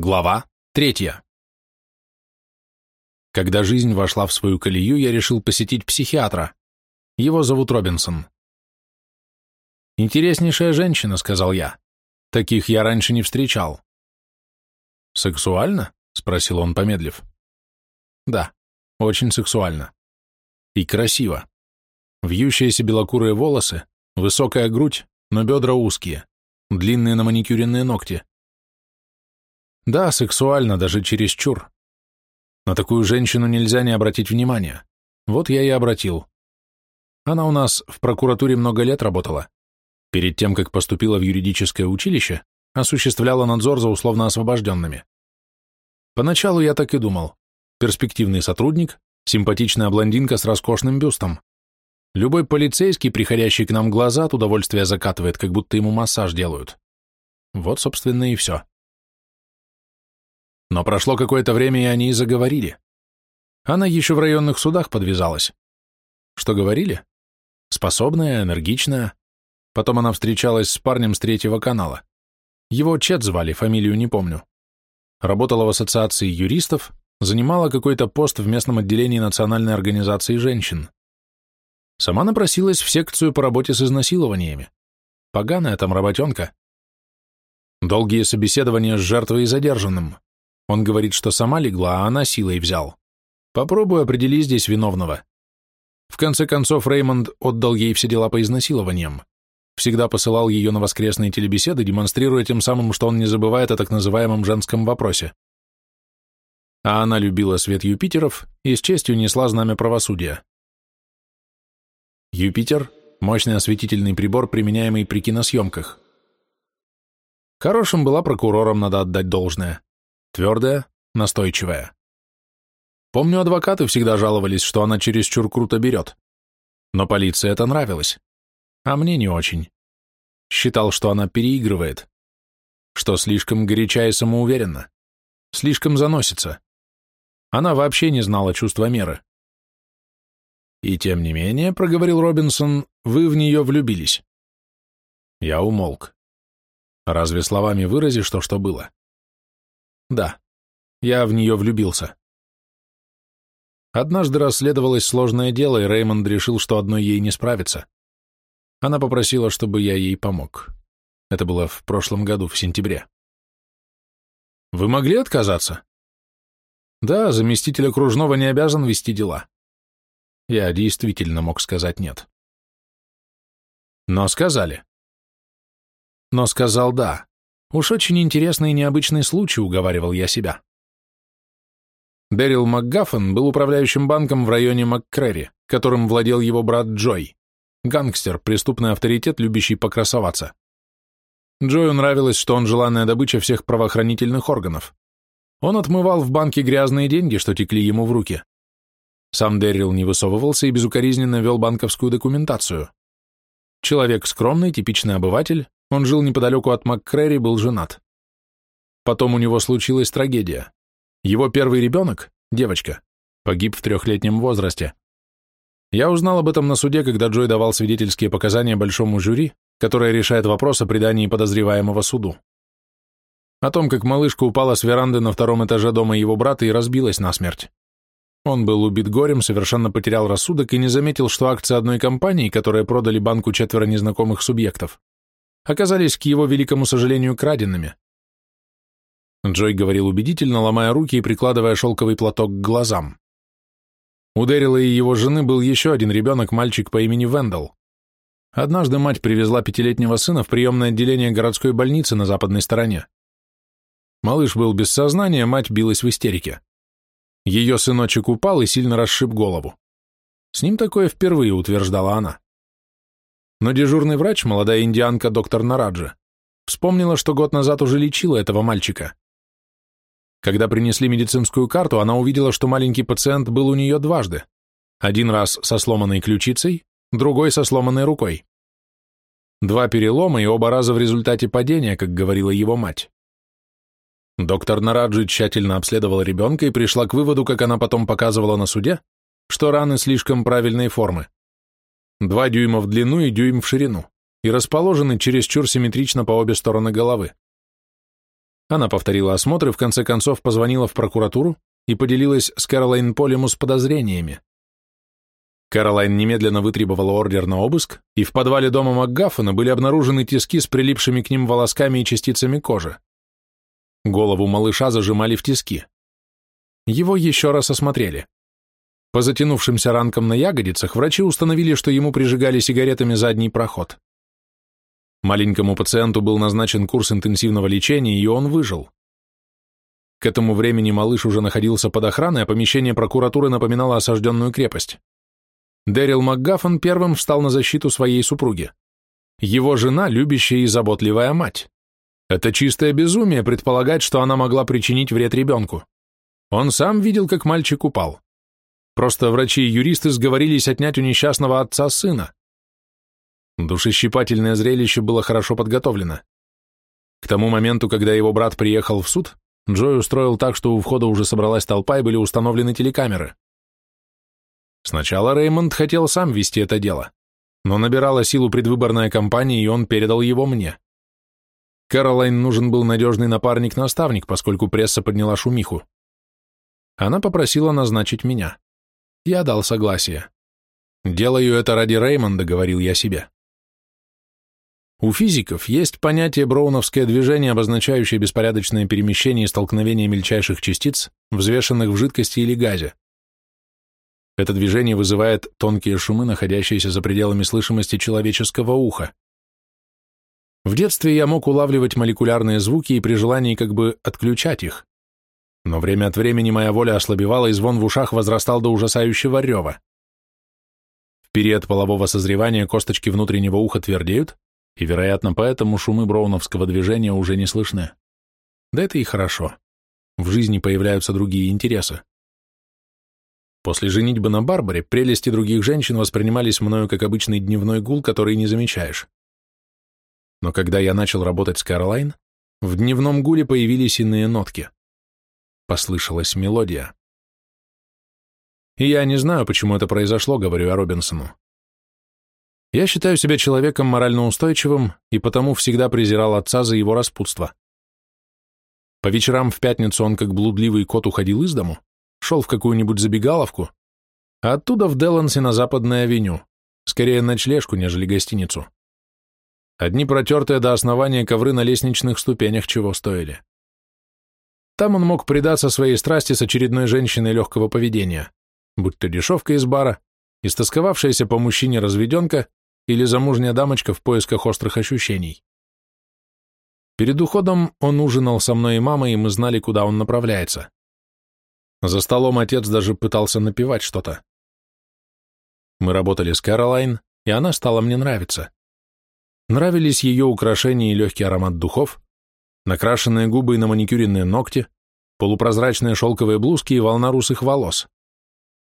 Глава третья. Когда жизнь вошла в свою колею, я решил посетить психиатра. Его зовут Робинсон. «Интереснейшая женщина», — сказал я. «Таких я раньше не встречал». «Сексуально?» — спросил он, помедлив. «Да, очень сексуально. И красиво. Вьющиеся белокурые волосы, высокая грудь, но бедра узкие, длинные на маникюренные ногти. Да, сексуально, даже чересчур. На такую женщину нельзя не обратить внимания. Вот я и обратил. Она у нас в прокуратуре много лет работала. Перед тем, как поступила в юридическое училище, осуществляла надзор за условно освобожденными. Поначалу я так и думал. Перспективный сотрудник, симпатичная блондинка с роскошным бюстом. Любой полицейский, приходящий к нам глаза, от удовольствия закатывает, как будто ему массаж делают. Вот, собственно, и все. Но прошло какое-то время, и они заговорили. Она еще в районных судах подвязалась. Что говорили? Способная, энергичная. Потом она встречалась с парнем с третьего канала. Его Чет звали, фамилию не помню. Работала в ассоциации юристов, занимала какой-то пост в местном отделении Национальной организации женщин. Сама напросилась в секцию по работе с изнасилованиями. Поганая там работенка. Долгие собеседования с жертвой и задержанным. Он говорит, что сама легла, а она силой взял. Попробуй определи здесь виновного. В конце концов, Реймонд отдал ей все дела по изнасилованиям. Всегда посылал ее на воскресные телебеседы, демонстрируя тем самым, что он не забывает о так называемом женском вопросе. А она любила свет Юпитеров и с честью несла знамя правосудия. Юпитер – мощный осветительный прибор, применяемый при киносъемках. Хорошим была прокурором, надо отдать должное. Твердая, настойчивая. Помню, адвокаты всегда жаловались, что она чересчур круто берет. Но полиции это нравилось. А мне не очень. Считал, что она переигрывает. Что слишком горяча и самоуверенна. Слишком заносится. Она вообще не знала чувства меры. И тем не менее, проговорил Робинсон, вы в нее влюбились. Я умолк. Разве словами выразишь то, что было? Да, я в нее влюбился. Однажды расследовалось сложное дело, и Реймонд решил, что одной ей не справится. Она попросила, чтобы я ей помог. Это было в прошлом году, в сентябре. Вы могли отказаться? Да, заместитель окружного не обязан вести дела. Я действительно мог сказать нет. Но сказали. Но сказал да. Уж очень интересный и необычный случай, уговаривал я себя. Дэрил МакГаффен был управляющим банком в районе МакКрэри, которым владел его брат Джой, гангстер, преступный авторитет, любящий покрасоваться. Джою нравилось, что он желанная добыча всех правоохранительных органов. Он отмывал в банке грязные деньги, что текли ему в руки. Сам Дэрил не высовывался и безукоризненно вел банковскую документацию. Человек скромный, типичный обыватель, он жил неподалеку от МакКрэри, был женат. Потом у него случилась трагедия. Его первый ребенок, девочка, погиб в трехлетнем возрасте. Я узнал об этом на суде, когда Джой давал свидетельские показания большому жюри, которое решает вопрос о предании подозреваемого суду. О том, как малышка упала с веранды на втором этаже дома его брата и разбилась насмерть. Он был убит горем, совершенно потерял рассудок и не заметил, что акции одной компании, которые продали банку четверо незнакомых субъектов, оказались, к его великому сожалению, краденными. Джой говорил убедительно, ломая руки и прикладывая шелковый платок к глазам. У Дэрила и его жены был еще один ребенок, мальчик по имени Вендел. Однажды мать привезла пятилетнего сына в приемное отделение городской больницы на западной стороне. Малыш был без сознания, мать билась в истерике. Ее сыночек упал и сильно расшиб голову. С ним такое впервые, утверждала она. Но дежурный врач, молодая индианка доктор Нараджа, вспомнила, что год назад уже лечила этого мальчика. Когда принесли медицинскую карту, она увидела, что маленький пациент был у нее дважды. Один раз со сломанной ключицей, другой со сломанной рукой. Два перелома и оба раза в результате падения, как говорила его мать. Доктор Нараджи тщательно обследовала ребенка и пришла к выводу, как она потом показывала на суде, что раны слишком правильной формы. Два дюйма в длину и дюйм в ширину, и расположены чересчур симметрично по обе стороны головы. Она повторила осмотр и в конце концов позвонила в прокуратуру и поделилась с Кэролайн Полимус подозрениями. Кэролайн немедленно вытребовала ордер на обыск, и в подвале дома МакГаффона были обнаружены тиски с прилипшими к ним волосками и частицами кожи. Голову малыша зажимали в тиски. Его еще раз осмотрели. По затянувшимся ранкам на ягодицах врачи установили, что ему прижигали сигаретами задний проход. Маленькому пациенту был назначен курс интенсивного лечения, и он выжил. К этому времени малыш уже находился под охраной, а помещение прокуратуры напоминало осажденную крепость. Дэрил МакГаффон первым встал на защиту своей супруги. Его жена – любящая и заботливая мать. Это чистое безумие предполагать, что она могла причинить вред ребенку. Он сам видел, как мальчик упал. Просто врачи и юристы сговорились отнять у несчастного отца сына. Душещипательное зрелище было хорошо подготовлено. К тому моменту, когда его брат приехал в суд, Джой устроил так, что у входа уже собралась толпа и были установлены телекамеры. Сначала Реймонд хотел сам вести это дело, но набирала силу предвыборная кампания, и он передал его мне. Кэролайн нужен был надежный напарник-наставник, поскольку пресса подняла шумиху. Она попросила назначить меня. Я дал согласие. «Делаю это ради Реймонда», — говорил я себе. У физиков есть понятие броуновское движение, обозначающее беспорядочное перемещение и столкновение мельчайших частиц, взвешенных в жидкости или газе. Это движение вызывает тонкие шумы, находящиеся за пределами слышимости человеческого уха. В детстве я мог улавливать молекулярные звуки и при желании как бы отключать их. Но время от времени моя воля ослабевала, и звон в ушах возрастал до ужасающего рева. В период полового созревания косточки внутреннего уха твердеют, и, вероятно, поэтому шумы броуновского движения уже не слышны. Да это и хорошо. В жизни появляются другие интересы. После женитьбы на Барбаре прелести других женщин воспринимались мною как обычный дневной гул, который не замечаешь. Но когда я начал работать с Кэролайн, в дневном гуле появились иные нотки. Послышалась мелодия. И я не знаю, почему это произошло, говорю я Робинсону. Я считаю себя человеком морально устойчивым и потому всегда презирал отца за его распутство. По вечерам в пятницу он как блудливый кот уходил из дому, шел в какую-нибудь забегаловку, а оттуда в Делансе на Западной авеню, скорее ночлежку, нежели гостиницу. Одни протертые до основания ковры на лестничных ступенях чего стоили. Там он мог предаться своей страсти с очередной женщиной легкого поведения, будь то дешевка из бара, истосковавшаяся по мужчине разведенка или замужняя дамочка в поисках острых ощущений. Перед уходом он ужинал со мной и мамой, и мы знали, куда он направляется. За столом отец даже пытался напевать что-то. Мы работали с Кэролайн, и она стала мне нравиться. Нравились ее украшения и легкий аромат духов, накрашенные губы и наманикюренные ногти, полупрозрачные шелковые блузки и волна русых волос,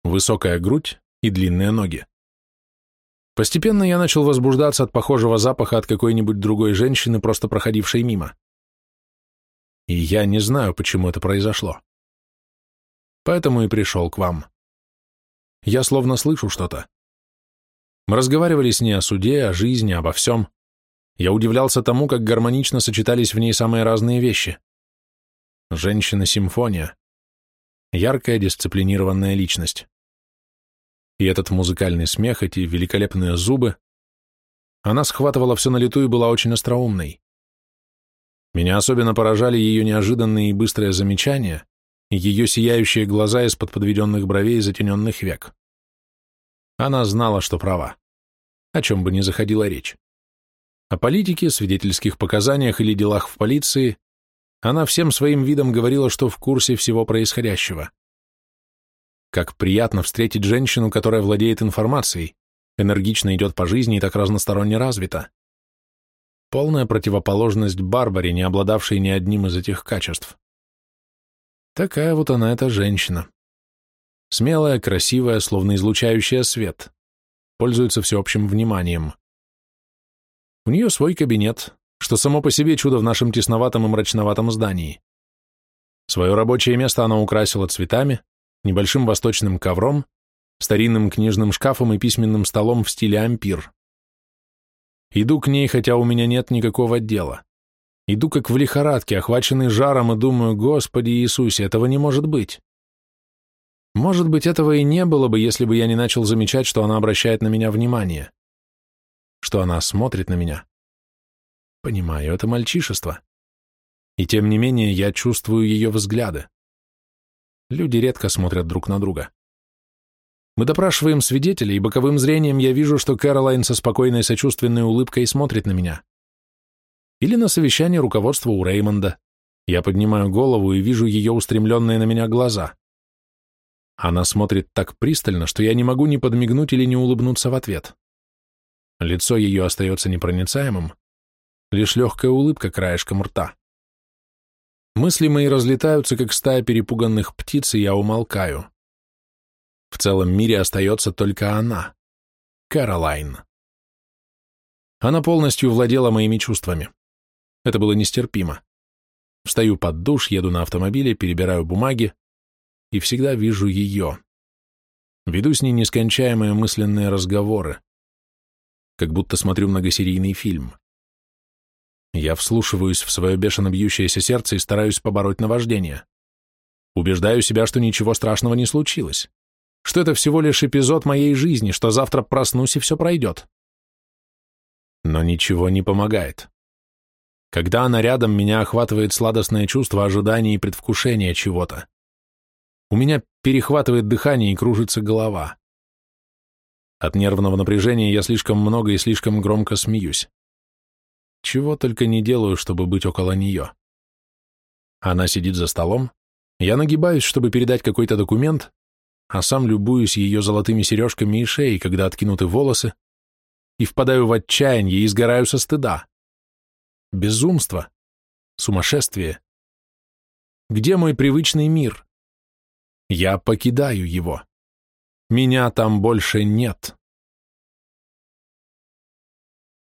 высокая грудь и длинные ноги. Постепенно я начал возбуждаться от похожего запаха от какой-нибудь другой женщины, просто проходившей мимо. И я не знаю, почему это произошло. Поэтому и пришел к вам. Я словно слышу что-то. Мы разговаривали с ней о суде, о жизни, обо всем. Я удивлялся тому, как гармонично сочетались в ней самые разные вещи. Женщина-симфония. Яркая, дисциплинированная личность. И этот музыкальный смех, эти великолепные зубы. Она схватывала все на лету и была очень остроумной. Меня особенно поражали ее неожиданные и быстрые замечания, ее сияющие глаза из-под подведенных бровей и затененных век. Она знала, что права, о чем бы ни заходила речь. О политике, свидетельских показаниях или делах в полиции она всем своим видом говорила, что в курсе всего происходящего. Как приятно встретить женщину, которая владеет информацией, энергично идет по жизни и так разносторонне развита. Полная противоположность Барбаре, не обладавшей ни одним из этих качеств. Такая вот она, эта женщина. Смелая, красивая, словно излучающая свет. Пользуется всеобщим вниманием. У нее свой кабинет, что само по себе чудо в нашем тесноватом и мрачноватом здании. Свое рабочее место она украсила цветами, небольшим восточным ковром, старинным книжным шкафом и письменным столом в стиле ампир. Иду к ней, хотя у меня нет никакого дела. Иду как в лихорадке, охваченный жаром, и думаю, Господи Иисусе, этого не может быть. Может быть, этого и не было бы, если бы я не начал замечать, что она обращает на меня внимание, что она смотрит на меня. Понимаю, это мальчишество. И тем не менее я чувствую ее взгляды. Люди редко смотрят друг на друга. Мы допрашиваем свидетелей, и боковым зрением я вижу, что Кэролайн со спокойной сочувственной улыбкой смотрит на меня. Или на совещании руководства у Реймонда. Я поднимаю голову и вижу ее устремленные на меня глаза. Она смотрит так пристально, что я не могу ни подмигнуть или не улыбнуться в ответ. Лицо ее остается непроницаемым, лишь легкая улыбка краешком рта. Мысли мои разлетаются, как стая перепуганных птиц, и я умолкаю. В целом мире остается только она, Кэролайн. Она полностью владела моими чувствами. Это было нестерпимо. Встаю под душ, еду на автомобиле, перебираю бумаги и всегда вижу ее. Веду с ней нескончаемые мысленные разговоры. Как будто смотрю многосерийный фильм. Я вслушиваюсь в свое бешено бьющееся сердце и стараюсь побороть наваждение. Убеждаю себя, что ничего страшного не случилось, что это всего лишь эпизод моей жизни, что завтра проснусь и все пройдет. Но ничего не помогает. Когда она рядом, меня охватывает сладостное чувство ожидания и предвкушения чего-то. У меня перехватывает дыхание и кружится голова. От нервного напряжения я слишком много и слишком громко смеюсь. Чего только не делаю, чтобы быть около нее. Она сидит за столом, я нагибаюсь, чтобы передать какой-то документ, а сам любуюсь ее золотыми сережками и шеей, когда откинуты волосы, и впадаю в отчаяние и сгораю со стыда. Безумство, сумасшествие. Где мой привычный мир? Я покидаю его. Меня там больше нет.